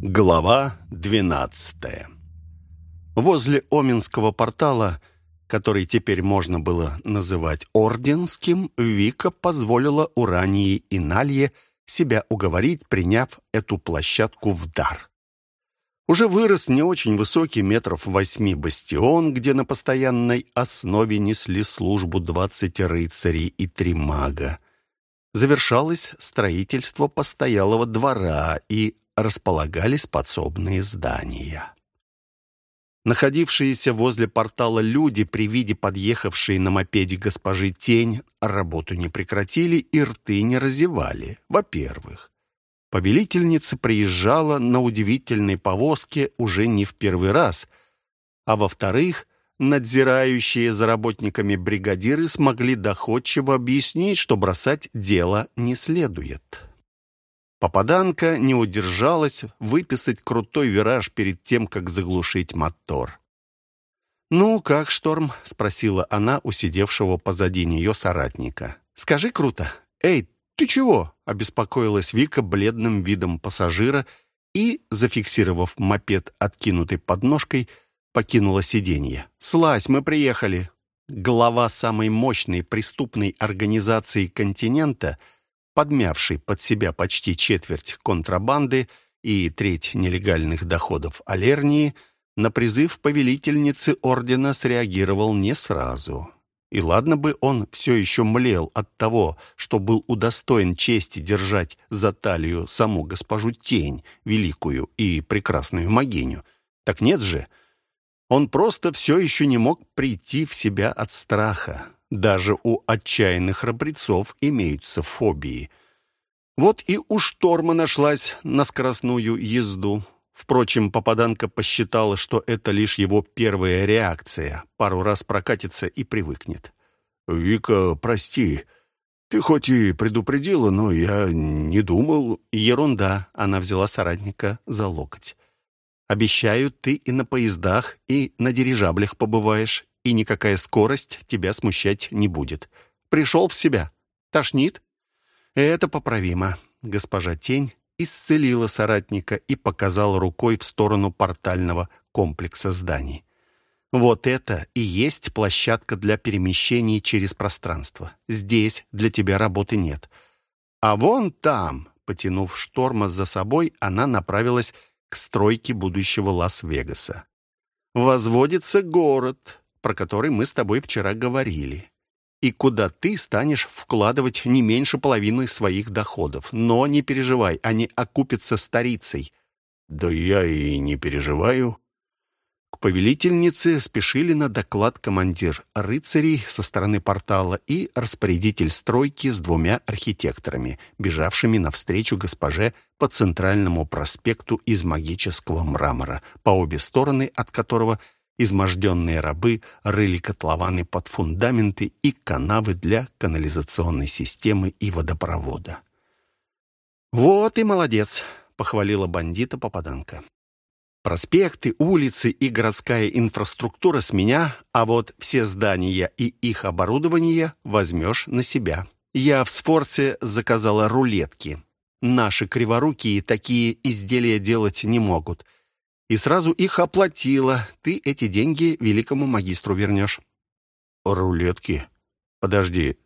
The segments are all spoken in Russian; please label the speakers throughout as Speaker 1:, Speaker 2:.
Speaker 1: Глава 12 Возле Оминского портала, который теперь можно было называть Орденским, Вика позволила Урании и Налье себя уговорить, приняв эту площадку в дар. Уже вырос не очень высокий, метров восьми бастион, где на постоянной основе несли службу двадцать рыцарей и три мага. Завершалось строительство постоялого двора и располагались подсобные здания. Находившиеся возле портала люди при виде подъехавшей на мопеде госпожи Тень работу не прекратили и рты не разевали. Во-первых, повелительница приезжала на удивительной повозке уже не в первый раз, а во-вторых, надзирающие за работниками бригадиры смогли доходчиво объяснить, что бросать дело не следует. Попаданка не удержалась выписать крутой вираж перед тем, как заглушить мотор. «Ну, как шторм?» — спросила она у сидевшего позади нее соратника. «Скажи круто. Эй, ты чего?» — обеспокоилась Вика бледным видом пассажира и, зафиксировав мопед откинутой подножкой, покинула сиденье. «Слазь, мы приехали!» Глава самой мощной преступной организации континента — подмявший под себя почти четверть контрабанды и треть нелегальных доходов Алернии, на призыв повелительницы ордена среагировал не сразу. И ладно бы он все еще млел от того, что был удостоен чести держать за талию саму госпожу Тень, великую и прекрасную могиню. Так нет же, он просто все еще не мог прийти в себя от страха. Даже у отчаянных храбрецов имеются фобии. Вот и у шторма нашлась на скоростную езду. Впрочем, попаданка посчитала, что это лишь его первая реакция. Пару раз прокатится и привыкнет.
Speaker 2: «Вика, прости. Ты хоть и предупредила, но я не думал...»
Speaker 1: «Ерунда», — она взяла соратника за локоть. «Обещаю, ты и на поездах, и на дирижаблях побываешь, и никакая скорость тебя смущать не будет. Пришел в себя? Тошнит? Это поправимо. Госпожа Тень исцелила соратника и показала рукой в сторону портального комплекса зданий. Вот это и есть площадка для перемещений через пространство. Здесь для тебя работы нет. А вон там, потянув шторма за собой, она направилась к стройке будущего Лас-Вегаса. Возводится город, про который мы с тобой вчера говорили, и куда ты станешь вкладывать не меньше половины своих доходов. Но не переживай, они окупятся старицей».
Speaker 2: «Да я и не переживаю».
Speaker 1: К повелительнице спешили на доклад командир рыцарей со стороны портала и распорядитель стройки с двумя архитекторами, бежавшими навстречу госпоже по центральному проспекту из магического мрамора, по обе стороны от которого – Изможденные рабы рыли котлованы под фундаменты и канавы для канализационной системы и водопровода. «Вот и молодец!» — похвалила бандита попаданка. «Проспекты, улицы и городская инфраструктура с меня, а вот все здания и их оборудование возьмешь на себя. Я в Сфорце заказала рулетки. Наши криворукие такие изделия делать не могут» и сразу их оплатила. Ты эти деньги великому магистру вернешь».
Speaker 2: «Рулетки? Подожди,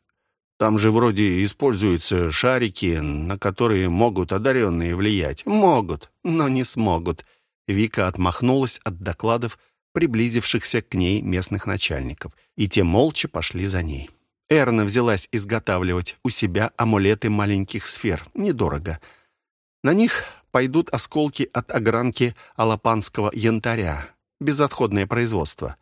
Speaker 2: там же вроде используются шарики, на которые могут одаренные влиять».
Speaker 1: «Могут, но не смогут». Вика отмахнулась от докладов, приблизившихся к ней местных начальников, и те молча пошли за ней. Эрна взялась изготавливать у себя амулеты маленьких сфер. Недорого. На них пойдут осколки от огранки алапанского янтаря. Безотходное производство.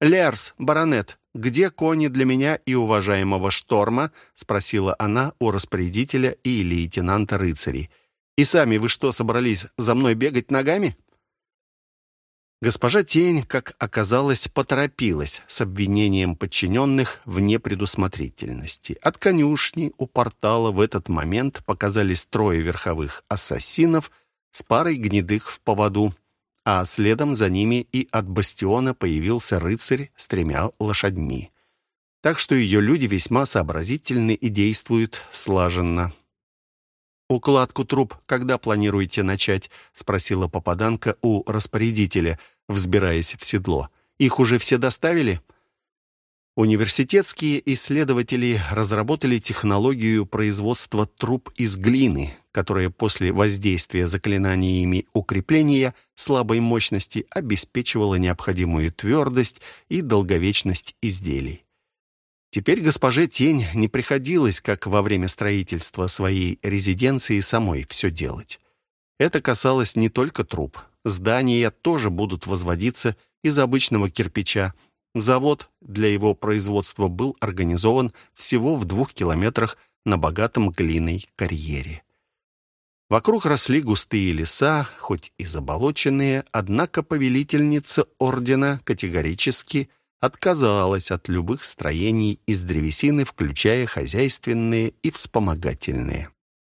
Speaker 1: «Лерс, баронет, где кони для меня и уважаемого Шторма?» — спросила она у распорядителя и лейтенанта рыцарей. «И сами вы что, собрались за мной бегать ногами?» Госпожа Тень, как оказалось, поторопилась с обвинением подчиненных в непредусмотрительности. От конюшни у портала в этот момент показались трое верховых ассасинов с парой гнедых в поводу, а следом за ними и от бастиона появился рыцарь с тремя лошадьми. Так что ее люди весьма сообразительны и действуют слаженно. «Укладку труб когда планируете начать?» — спросила попаданка у распорядителя, взбираясь в седло. «Их уже все доставили?» Университетские исследователи разработали технологию производства труб из глины, которая после воздействия заклинаниями укрепления слабой мощности обеспечивала необходимую твердость и долговечность изделий. Теперь госпоже Тень не приходилось, как во время строительства своей резиденции, самой все делать. Это касалось не только труб. Здания тоже будут возводиться из обычного кирпича. Завод для его производства был организован всего в двух километрах на богатом глиной карьере. Вокруг росли густые леса, хоть и заболоченные, однако повелительница ордена категорически – отказалась от любых строений из древесины, включая хозяйственные и вспомогательные.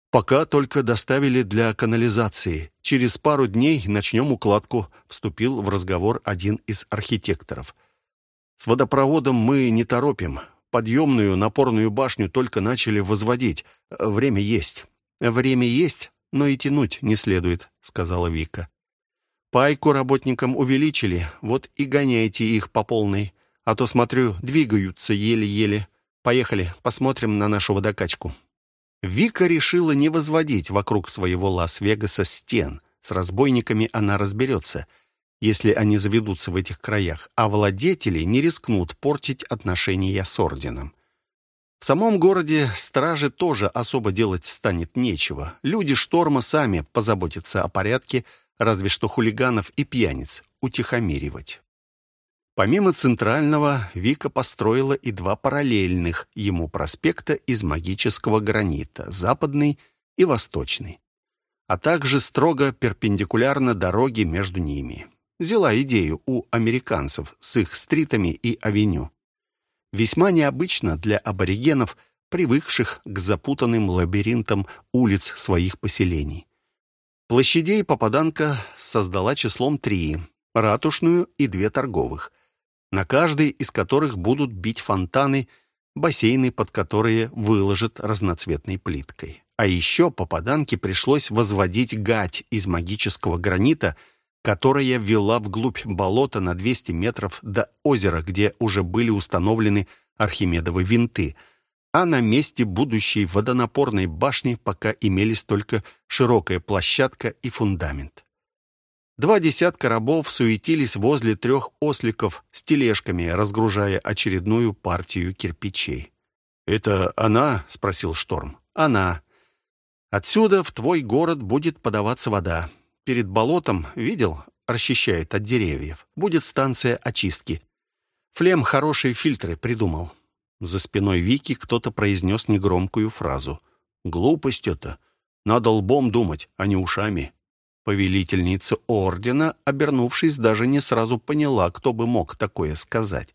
Speaker 1: «Пока только доставили для канализации. Через пару дней начнем укладку», — вступил в разговор один из архитекторов. «С водопроводом мы не торопим. Подъемную напорную башню только начали возводить. Время есть». «Время есть, но и тянуть не следует», — сказала Вика. «Пайку работникам увеличили, вот и гоняйте их по полной. А то, смотрю, двигаются еле-еле. Поехали, посмотрим на нашу водокачку». Вика решила не возводить вокруг своего Лас-Вегаса стен. С разбойниками она разберется, если они заведутся в этих краях, а владетели не рискнут портить отношения с орденом. В самом городе стражи тоже особо делать станет нечего. Люди шторма сами позаботятся о порядке, разве что хулиганов и пьяниц утихомиривать. Помимо центрального, Вика построила и два параллельных ему проспекта из магического гранита, западный и восточный, а также строго перпендикулярно дороге между ними. Взяла идею у американцев с их стритами и авеню. Весьма необычно для аборигенов, привыкших к запутанным лабиринтам улиц своих поселений. Площадей попаданка создала числом три — ратушную и две торговых на каждой из которых будут бить фонтаны, бассейны, под которые выложат разноцветной плиткой. А еще попаданке пришлось возводить гать из магического гранита, которая вела вглубь болота на 200 метров до озера, где уже были установлены Архимедовы винты, а на месте будущей водонапорной башни пока имелись только широкая площадка и фундамент. Два десятка рабов суетились возле трех осликов с тележками, разгружая очередную партию кирпичей. «Это она?» — спросил Шторм. «Она. Отсюда в твой город будет подаваться вода. Перед болотом, видел, расчищает от деревьев. Будет станция очистки. Флем хорошие фильтры придумал». За спиной Вики кто-то произнес негромкую фразу. «Глупость это. Надо лбом думать, а не ушами». Повелительница ордена, обернувшись, даже не сразу поняла, кто бы мог такое сказать.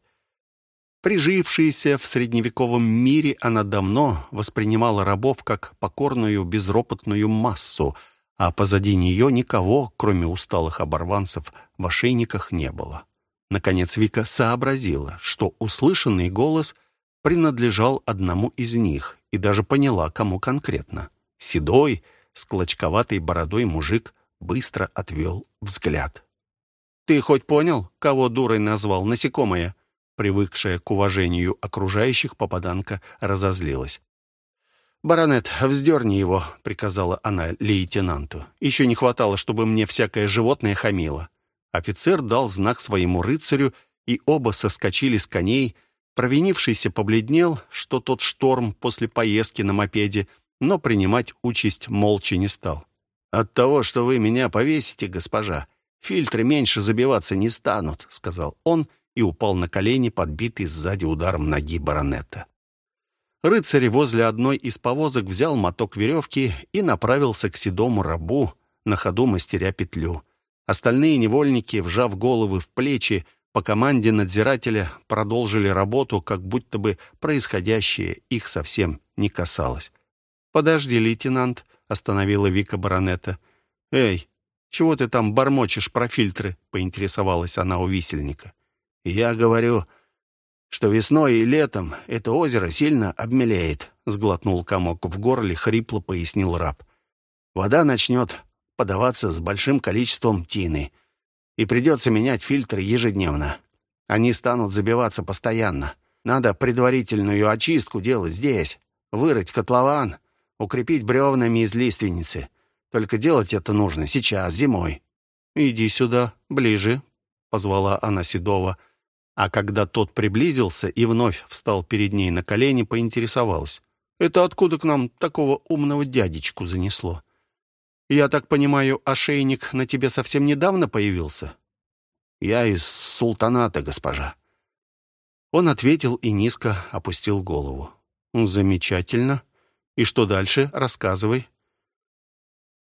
Speaker 1: Прижившаяся в средневековом мире, она давно воспринимала рабов как покорную, безропотную массу, а позади нее никого, кроме усталых оборванцев, в ошейниках не было. Наконец Вика сообразила, что услышанный голос принадлежал одному из них, и даже поняла, кому конкретно. Седой, с клочковатой бородой мужик быстро отвел взгляд. «Ты хоть понял, кого дурой назвал насекомое?» Привыкшая к уважению окружающих, попаданка разозлилась. «Баронет, вздерни его», — приказала она лейтенанту. «Еще не хватало, чтобы мне всякое животное хамило». Офицер дал знак своему рыцарю, и оба соскочили с коней. Провинившийся побледнел, что тот шторм после поездки на мопеде, но принимать участь молча не стал. «От того, что вы меня повесите, госпожа, фильтры меньше забиваться не станут», — сказал он и упал на колени, подбитый сзади ударом ноги баронета. Рыцарь возле одной из повозок взял моток веревки и направился к седому рабу, на ходу мастеря петлю. Остальные невольники, вжав головы в плечи, по команде надзирателя продолжили работу, как будто бы происходящее их совсем не касалось. «Подожди, лейтенант», остановила Вика баронета. «Эй, чего ты там бормочешь про фильтры?» — поинтересовалась она у висельника. «Я говорю, что весной и летом это озеро сильно обмелеет», — сглотнул комок в горле, хрипло пояснил раб.
Speaker 2: вода начнет подаваться с большим количеством тины, и придется менять фильтры ежедневно. Они станут забиваться постоянно. Надо предварительную очистку делать здесь, вырыть котлован, укрепить бревнами из лиственницы. Только делать это нужно сейчас, зимой.
Speaker 1: «Иди сюда, ближе», — позвала она Седова, а когда тот приблизился и вновь встал перед ней на колени, поинтересовалась. «Это откуда к нам такого умного дядечку занесло? Я так понимаю, ошейник на тебе совсем недавно появился?»
Speaker 2: «Я из султаната, госпожа».
Speaker 1: Он ответил и низко опустил голову. «Замечательно. И что дальше? Рассказывай».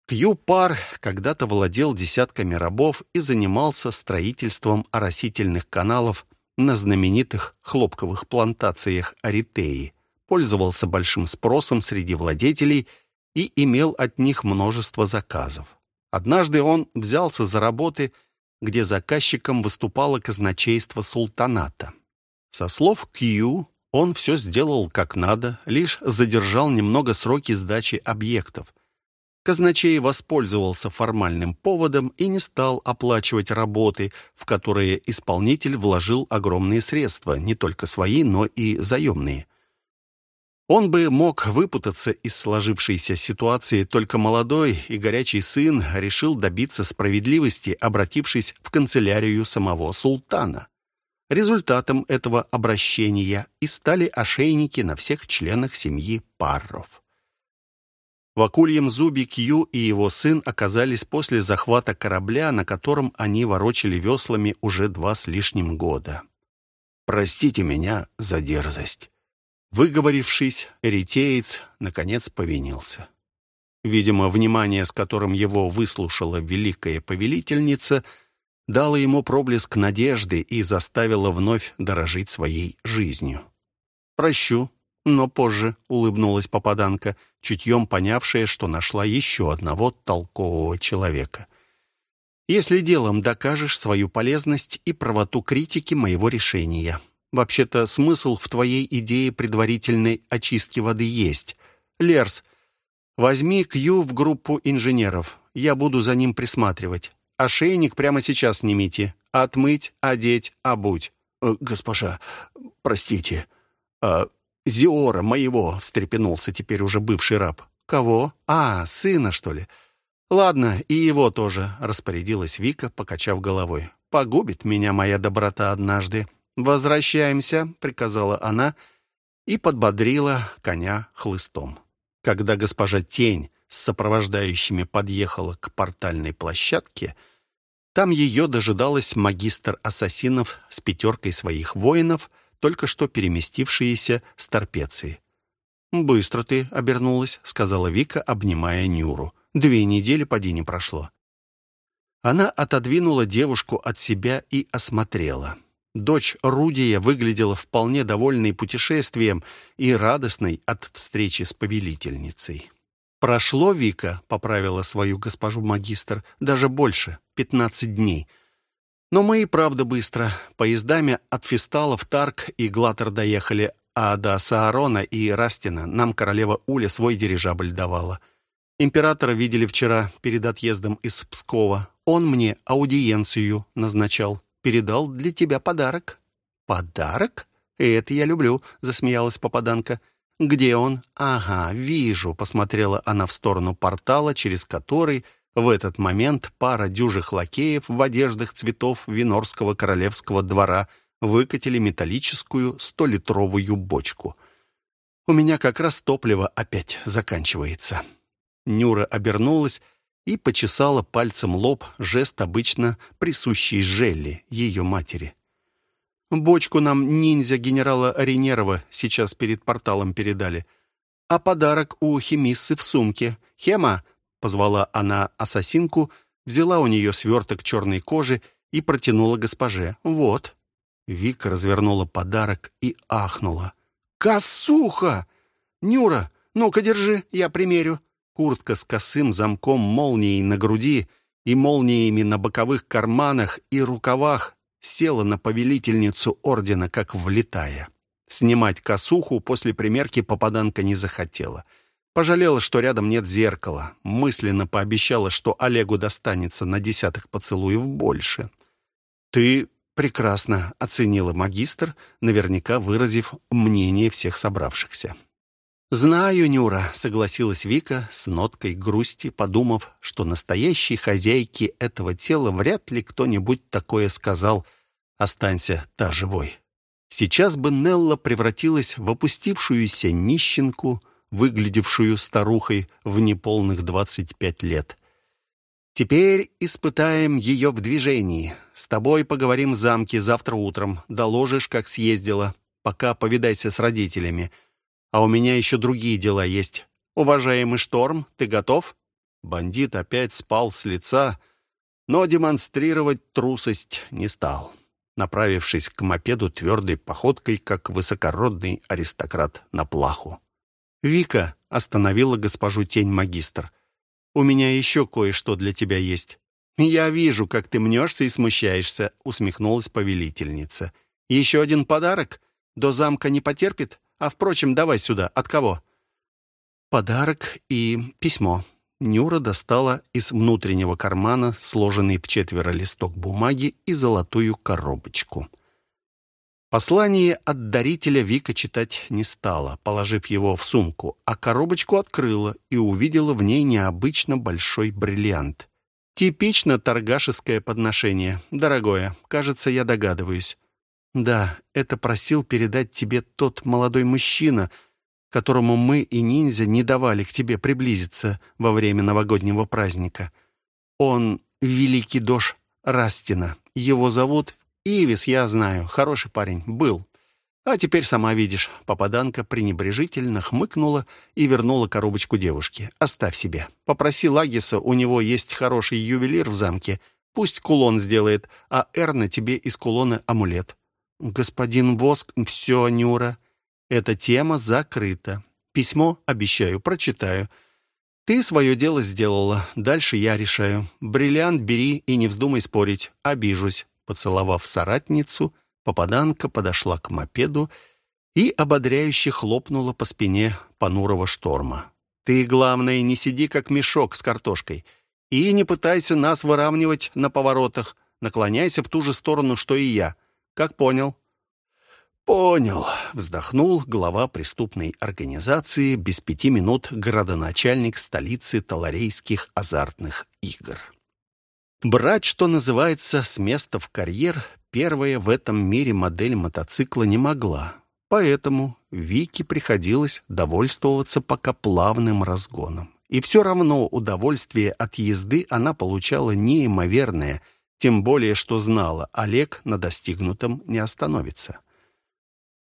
Speaker 1: Кью-пар когда-то владел десятками рабов и занимался строительством оросительных каналов на знаменитых хлопковых плантациях Аритеи, пользовался большим спросом среди владетелей и имел от них множество заказов. Однажды он взялся за работы, где заказчиком выступало казначейство султаната. Со слов Кью, он все сделал как надо, лишь задержал немного сроки сдачи объектов, Казначей воспользовался формальным поводом и не стал оплачивать работы, в которые исполнитель вложил огромные средства, не только свои, но и заемные. Он бы мог выпутаться из сложившейся ситуации, только молодой и горячий сын решил добиться справедливости, обратившись в канцелярию самого султана. Результатом этого обращения и стали ошейники на всех членах семьи Парров. В акульем зубе Кью и его сын оказались после захвата корабля, на котором они ворочали веслами уже два с лишним года.
Speaker 2: «Простите меня за дерзость».
Speaker 1: Выговорившись, эритеец, наконец, повинился. Видимо, внимание, с которым его выслушала великая повелительница, дало ему проблеск надежды и заставило вновь дорожить своей жизнью. «Прощу», но позже улыбнулась попаданка, чутьем понявшая, что нашла еще одного толкового человека. «Если делом докажешь свою полезность и правоту критики моего решения. Вообще-то смысл в твоей идее предварительной очистки воды есть. Лерс, возьми Кью в группу инженеров. Я буду за ним присматривать. Ошейник прямо сейчас снимите. Отмыть, одеть, обуть».
Speaker 2: «Э, «Госпожа, простите, а Зиора моего!» — встрепенулся теперь уже бывший раб.
Speaker 1: «Кого? А, сына, что ли?» «Ладно, и его тоже», — распорядилась Вика, покачав головой. «Погубит меня моя доброта однажды. Возвращаемся», — приказала она и подбодрила коня хлыстом. Когда госпожа Тень с сопровождающими подъехала к портальной площадке, там ее дожидалась магистр ассасинов с пятеркой своих воинов — только что переместившиеся с торпеции. «Быстро ты обернулась», — сказала Вика, обнимая Нюру. «Две недели поди не прошло». Она отодвинула девушку от себя и осмотрела. Дочь Рудия выглядела вполне довольной путешествием и радостной от встречи с повелительницей. «Прошло, Вика», — поправила свою госпожу магистр, — «даже больше, пятнадцать дней. Но мы и правда быстро. Поездами от Фистала в Тарк и Глатер доехали, а до Саарона и Растина нам королева Уля свой дирижабль давала. Императора видели вчера перед отъездом из Пскова. Он мне аудиенцию назначал. Передал для тебя подарок». «Подарок? Это я люблю», — засмеялась попаданка. «Где он?» «Ага, вижу», — посмотрела она в сторону портала, через который в этот момент пара дюжих лакеев в одеждах цветов Винорского королевского двора выкатили металлическую столитровую бочку. «У меня как раз топливо опять заканчивается». Нюра обернулась и почесала пальцем лоб, жест обычно присущий Желли, ее матери. «Бочку нам ниндзя генерала Ренерова сейчас перед порталом передали, а подарок у химиссы в сумке. Хема, Позвала она ассасинку, взяла у нее сверток черной кожи и протянула госпоже. «Вот». Вика развернула подарок и ахнула. «Косуха! Нюра, ну-ка держи, я примерю». Куртка с косым замком молнией на груди и молниями на боковых карманах и рукавах села на повелительницу ордена, как влетая. Снимать косуху после примерки попаданка не захотела — Пожалела, что рядом нет зеркала. Мысленно пообещала, что Олегу достанется на десяток поцелуев больше. «Ты прекрасно», — оценила магистр, наверняка выразив мнение всех собравшихся. «Знаю, Нюра», — согласилась Вика с ноткой грусти, подумав, что настоящей хозяйке этого тела вряд ли кто-нибудь такое сказал «Останься та живой». Сейчас бы Нелла превратилась в опустившуюся нищенку, выглядевшую старухой в неполных двадцать пять лет. Теперь испытаем ее в движении. С тобой поговорим в замке завтра утром. Доложишь, как съездила. Пока повидайся с родителями. А у меня еще другие дела есть. Уважаемый Шторм, ты готов?» Бандит опять спал с лица, но демонстрировать трусость не стал, направившись к мопеду твердой походкой, как высокородный аристократ на плаху. «Вика», — остановила госпожу тень-магистр, — «у меня еще кое-что для тебя есть». «Я вижу, как ты мнешься и смущаешься», — усмехнулась повелительница. «Еще один подарок? До замка не потерпит? А, впрочем, давай сюда. От кого?» «Подарок и письмо». Нюра достала из внутреннего кармана сложенный в четверо листок бумаги и золотую коробочку. Послание от дарителя Вика читать не стала, положив его в сумку, а коробочку открыла и увидела в ней необычно большой бриллиант. Типично торгашеское подношение. Дорогое, кажется, я догадываюсь. Да, это просил передать тебе тот молодой мужчина, которому мы и ниндзя не давали к тебе приблизиться во время новогоднего праздника. Он великий дож Растина. Его зовут Ивис, я знаю, хороший парень, был. А теперь сама видишь, попаданка пренебрежительно хмыкнула и вернула коробочку девушке. Оставь себе. Попроси Лагиса, у него есть хороший ювелир в замке. Пусть кулон сделает, а Эрна тебе из кулона амулет. Господин Воск, все, Нюра. Эта тема закрыта. Письмо, обещаю, прочитаю. Ты свое дело сделала, дальше я решаю. Бриллиант бери и не вздумай спорить, обижусь. Поцеловав соратницу, попаданка подошла к мопеду и ободряюще хлопнула по спине понурого шторма. «Ты, главное, не сиди, как мешок с картошкой, и не пытайся нас выравнивать на поворотах. Наклоняйся в ту же сторону, что и я. Как понял?» «Понял», — вздохнул глава преступной организации без пяти минут градоначальник столицы таларейских азартных игр. Брать, что называется, с места в карьер первая в этом мире модель мотоцикла не могла. Поэтому Вике приходилось довольствоваться пока плавным разгоном. И все равно удовольствие от езды она получала неимоверное, тем более что знала, Олег на достигнутом не остановится.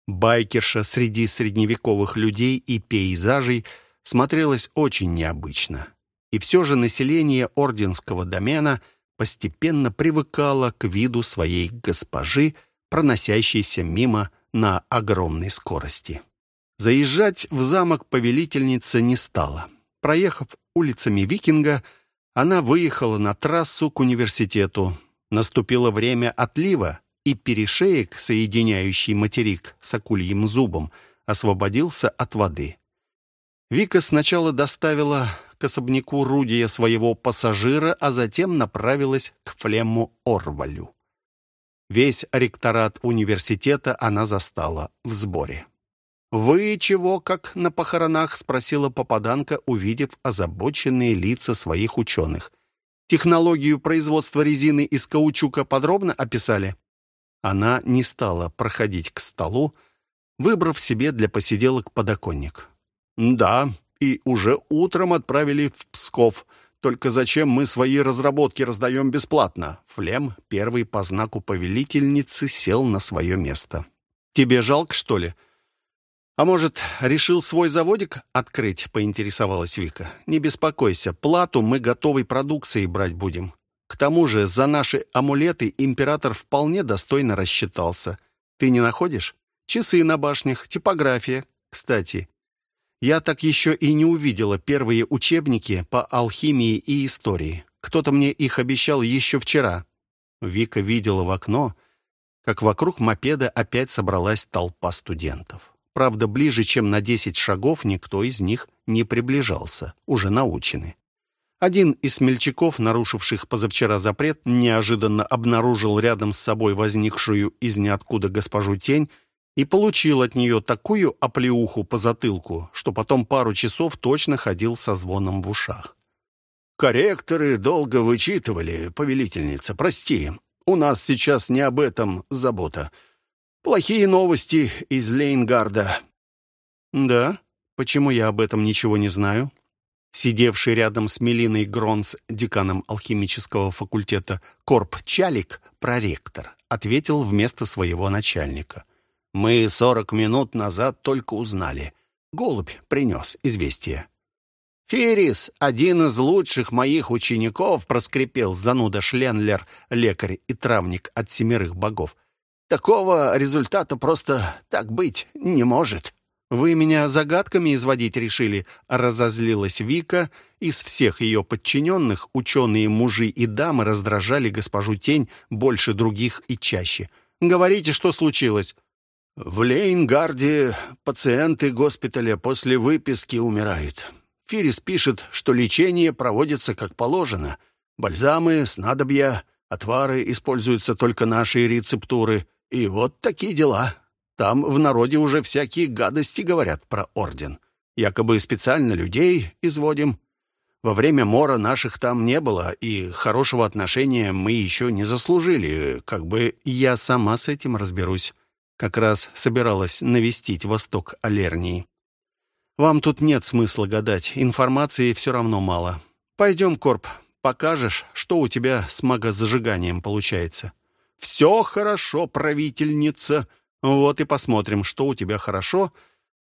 Speaker 1: Байкерша среди средневековых людей и пейзажей смотрелась очень необычно. И все же население орденского домена – постепенно привыкала к виду своей госпожи, проносящейся мимо на огромной скорости. Заезжать в замок повелительница не стала. Проехав улицами Викинга, она выехала на трассу к университету. Наступило время отлива, и перешеек, соединяющий материк с акульим зубом, освободился от воды. Вика сначала доставила к особняку Рудия своего пассажира, а затем направилась к Флемму Орвалю. Весь ректорат университета она застала в сборе. «Вы чего, как на похоронах?» — спросила попаданка, увидев озабоченные лица своих ученых. «Технологию производства резины из каучука подробно описали?» Она не стала проходить к столу, выбрав себе для посиделок подоконник. «Да, и уже утром отправили в Псков. Только зачем мы свои разработки раздаем бесплатно?» Флем, первый по знаку повелительницы, сел на свое место. «Тебе жалко, что ли?» «А может, решил свой заводик открыть?» — поинтересовалась Вика. «Не беспокойся, плату мы готовой продукцией брать будем. К тому же за наши амулеты император вполне достойно рассчитался. Ты не находишь? Часы на башнях, типография. Кстати, я так еще и не увидела первые учебники по алхимии и истории. Кто-то мне их обещал еще вчера. Вика видела в окно, как вокруг мопеда опять собралась толпа студентов. Правда, ближе, чем на десять шагов, никто из них не приближался, уже научены. Один из смельчаков, нарушивших позавчера запрет, неожиданно обнаружил рядом с собой возникшую из ниоткуда госпожу Тень и получил от нее такую оплеуху по затылку, что потом пару часов точно ходил со звоном в ушах.
Speaker 2: «Корректоры долго вычитывали, повелительница, прости. У нас сейчас не об этом забота. Плохие новости из Лейнгарда».
Speaker 1: «Да? Почему я об этом ничего не знаю?» Сидевший рядом с Мелиной Гронс, деканом алхимического факультета, Корп Чалик, проректор, ответил вместо своего начальника.
Speaker 2: «Мы сорок минут назад только узнали. Голубь принес известие». «Ферис, один из лучших моих учеников», — проскрипел зануда Шленлер, лекарь и травник от семерых богов. «Такого результата просто так быть не может».
Speaker 1: «Вы меня загадками изводить решили?» — разозлилась Вика. Из всех ее подчиненных ученые мужи и дамы раздражали госпожу Тень больше других и чаще. «Говорите, что случилось?»
Speaker 2: «В Лейнгарде пациенты госпиталя после выписки умирают. Фирис пишет, что лечение проводится как положено. Бальзамы, снадобья, отвары используются только наши рецептуры. И вот такие дела. Там в народе уже всякие гадости говорят про орден. Якобы специально людей изводим. Во время мора наших там не было, и хорошего отношения мы еще не заслужили. Как бы
Speaker 1: я сама с этим разберусь. Как раз собиралась навестить восток Алернии. Вам тут нет смысла гадать, информации все равно мало. Пойдем, Корп, покажешь, что у тебя с магозажиганием получается. Все хорошо, правительница. Вот и посмотрим, что у тебя хорошо,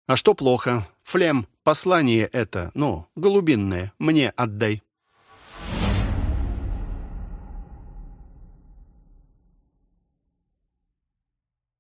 Speaker 1: а что плохо. Флем, послание это, ну, голубинное, мне отдай.